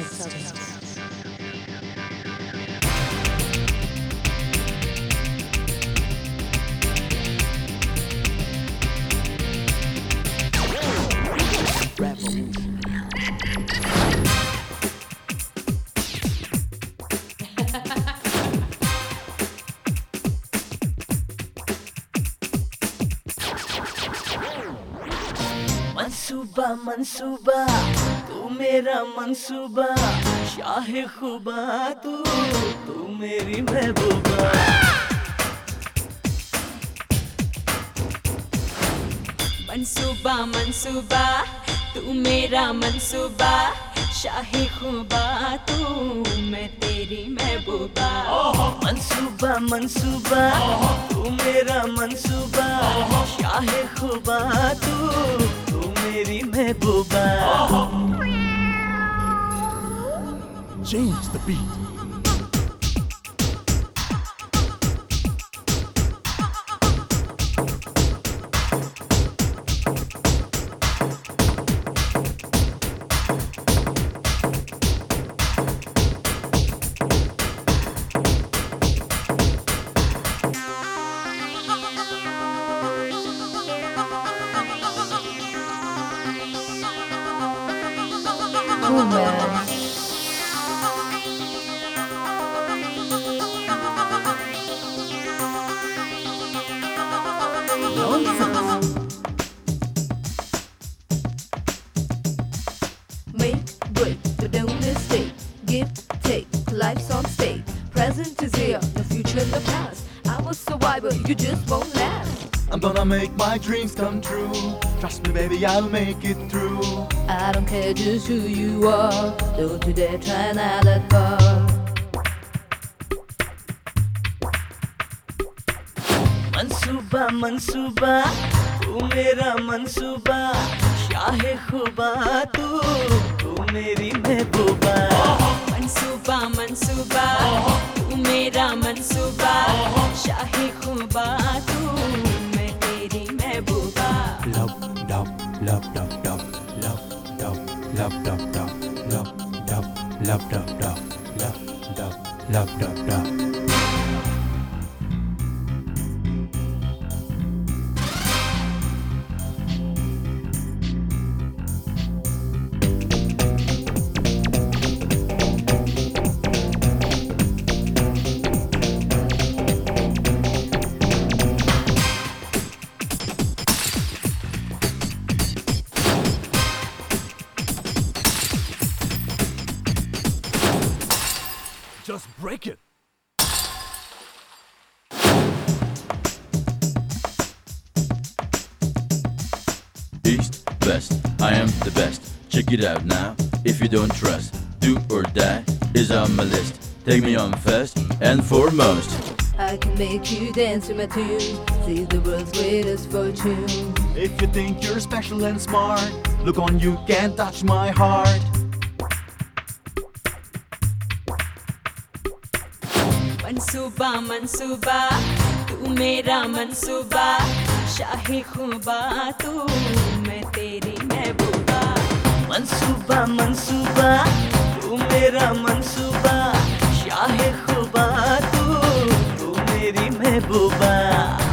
substance. Mansuba, Mansuba. मेरा मंसूबा शाह खुबा तू तू मेरी महबूबा। मंसूबा मंसूबा तू मेरा मंसूबा शाह खुबा तू, मैं तेरी महबूबा। मंसूबा मंसूबा तू मेरा मंसूबा शाह खुबा तू तू मेरी महबूबा। Change the beat. Cool take, life's on stake. Present is here, the future and the past. I'm a survivor, you just won't last. I'm gonna make my dreams come true. Trust me, baby, I'll make it through. I don't care just who you are. Don't you dare try not that far. मंसूबा मंसूबा तू मेरा मंसूबा शाहे खुबा तू तू मेरी महबूबा मनसूबा मंसूबा तू मेरा मंसूबा शाही खूबा तू मैं तेरी महबूबा। Love love love love love love love love love love love love love love love love love love Just break it. East, West, I am the best. Check it out now. If you don't trust, do or die is on my list. Take me on first and foremost. I can make you dance to my tune. See the world's greatest fortune. If you think you're special and smart, look on, you can't touch my heart. मंसूबा मनसूबा, तू मेरा मनसूबा, शाही खूबा, तू मैं तेरी महबूबा। मनसूबा मनसूबा, तू मेरा मनसूबा, शाहे खूबा, तू तू मेरी महबूबा।